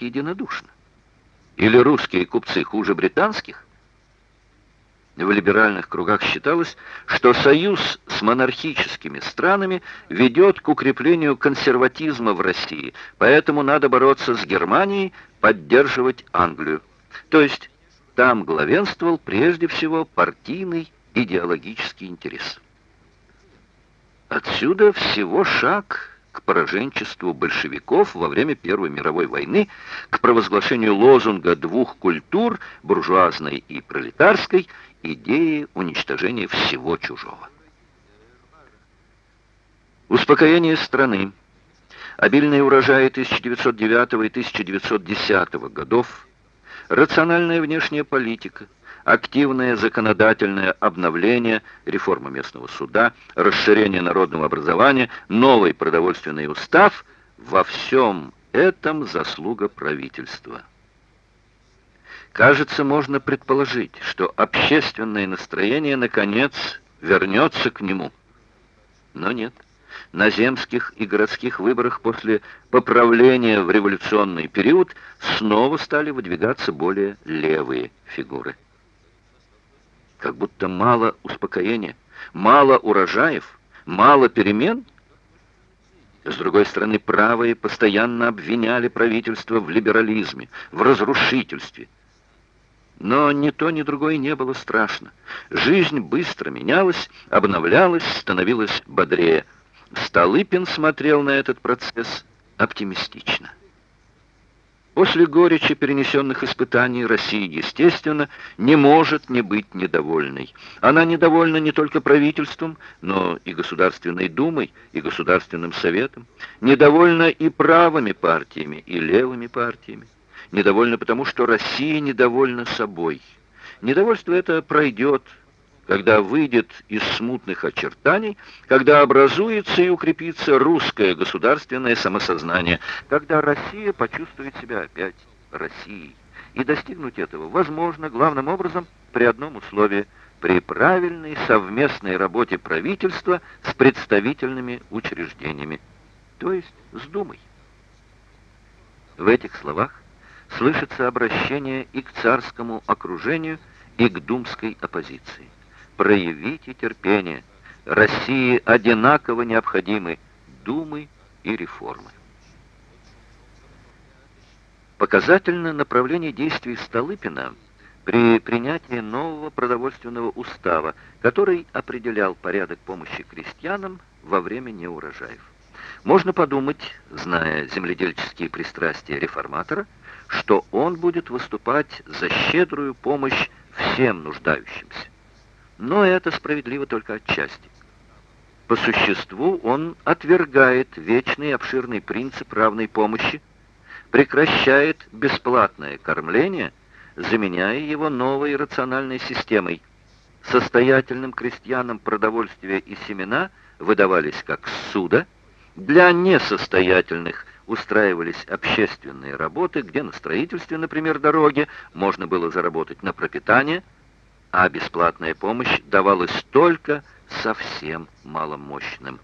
единодушно? Или русские купцы хуже британских? В либеральных кругах считалось, что союз с монархическими странами ведет к укреплению консерватизма в России, поэтому надо бороться с Германией, поддерживать Англию. То есть там главенствовал прежде всего партийный идеологический интерес. Отсюда всего шаг пораженчеству большевиков во время Первой мировой войны, к провозглашению лозунга двух культур, буржуазной и пролетарской, идеи уничтожения всего чужого. Успокоение страны, обильные урожаи 1909 и 1910 годов, рациональная внешняя политика – активное законодательное обновление, реформа местного суда, расширение народного образования, новый продовольственный устав – во всем этом заслуга правительства. Кажется, можно предположить, что общественное настроение, наконец, вернется к нему. Но нет. На земских и городских выборах после поправления в революционный период снова стали выдвигаться более левые фигуры как будто мало успокоения, мало урожаев, мало перемен. С другой стороны, правые постоянно обвиняли правительство в либерализме, в разрушительстве. Но ни то, ни другое не было страшно. Жизнь быстро менялась, обновлялась, становилась бодрее. Столыпин смотрел на этот процесс оптимистично. После горечи перенесенных испытаний Россия, естественно, не может не быть недовольной. Она недовольна не только правительством, но и Государственной Думой, и Государственным Советом. Недовольна и правыми партиями, и левыми партиями. Недовольна потому, что Россия недовольна собой. Недовольство это пройдет, когда выйдет из смутных очертаний, когда образуется и укрепится русское государственное самосознание, когда Россия почувствует себя опять Россией. И достигнуть этого возможно главным образом при одном условии – при правильной совместной работе правительства с представительными учреждениями, то есть с Думой. В этих словах слышится обращение и к царскому окружению, и к думской оппозиции проявите терпение. России одинаково необходимы думы и реформы. Показательно направление действий Столыпина при принятии нового продовольственного устава, который определял порядок помощи крестьянам во время неурожаев. Можно подумать, зная земледельческие пристрастия реформатора, что он будет выступать за щедрую помощь всем нуждающимся. Но это справедливо только отчасти. По существу он отвергает вечный обширный принцип равной помощи, прекращает бесплатное кормление, заменяя его новой рациональной системой. Состоятельным крестьянам продовольствие и семена выдавались как суда, для несостоятельных устраивались общественные работы, где на строительстве, например, дороги, можно было заработать на пропитание – а бесплатная помощь давалась только совсем маломощным.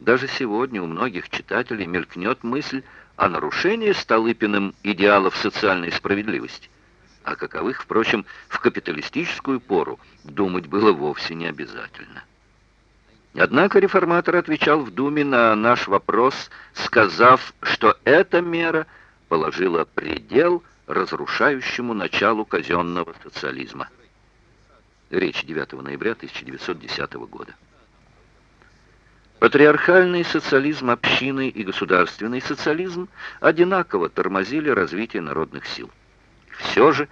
Даже сегодня у многих читателей мелькнет мысль о нарушении Столыпиным идеалов социальной справедливости, о каковых, впрочем, в капиталистическую пору думать было вовсе не обязательно. Однако реформатор отвечал в Думе на наш вопрос, сказав, что эта мера положила предел разрушающему началу казенного социализма. Речь 9 ноября 1910 года. Патриархальный социализм общины и государственный социализм одинаково тормозили развитие народных сил. Все же,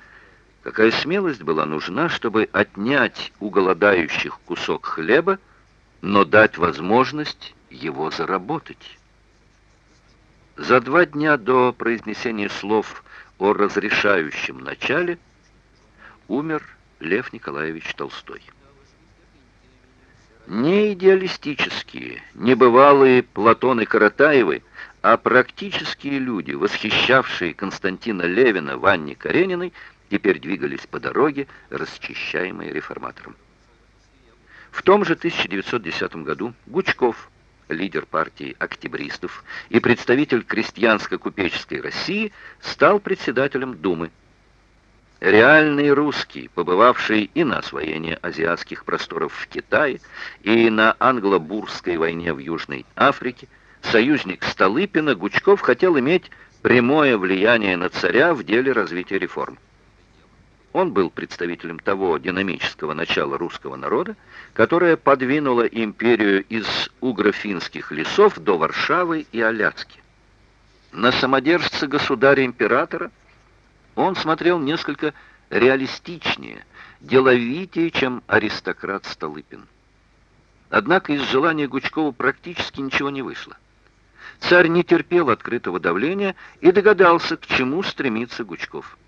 какая смелость была нужна, чтобы отнять у голодающих кусок хлеба, но дать возможность его заработать. За два дня до произнесения слов о разрешающем начале умер Лев Николаевич Толстой. Не идеалистические, небывалые Платон и Каратаевы, а практические люди, восхищавшие Константина Левина в Анне Карениной, теперь двигались по дороге, расчищаемой реформатором. В том же 1910 году Гучков, лидер партии октябристов и представитель крестьянско-купеческой России, стал председателем Думы. Реальный русский, побывавший и на освоении азиатских просторов в Китае, и на англо-бурской войне в Южной Африке, союзник Столыпина, Гучков хотел иметь прямое влияние на царя в деле развития реформ. Он был представителем того динамического начала русского народа, которое подвинуло империю из угро-финских лесов до Варшавы и Аляски. На самодержца государя-императора – он смотрел несколько реалистичнее, деловитее, чем аристократ Столыпин. Однако из желания Гучкова практически ничего не вышло. Царь не терпел открытого давления и догадался, к чему стремится Гучков.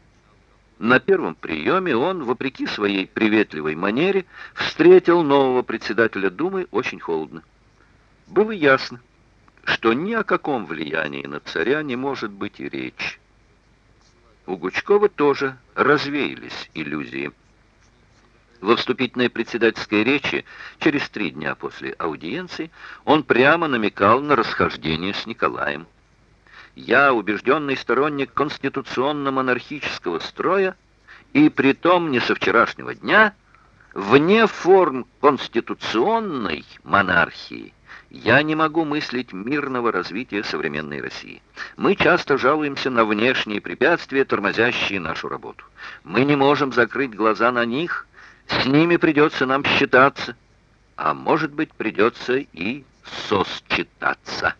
На первом приеме он, вопреки своей приветливой манере, встретил нового председателя Думы очень холодно. Было ясно, что ни о каком влиянии на царя не может быть и речи. У Гучкова тоже развеялись иллюзии. Во вступительной председательской речи через три дня после аудиенции он прямо намекал на расхождение с Николаем. «Я убежденный сторонник конституционно-монархического строя, и притом не со вчерашнего дня, вне форм конституционной монархии, я не могу мыслить мирного развития современной России. Мы часто жалуемся на внешние препятствия, тормозящие нашу работу. Мы не можем закрыть глаза на них, с ними придется нам считаться, а может быть придется и сосчитаться.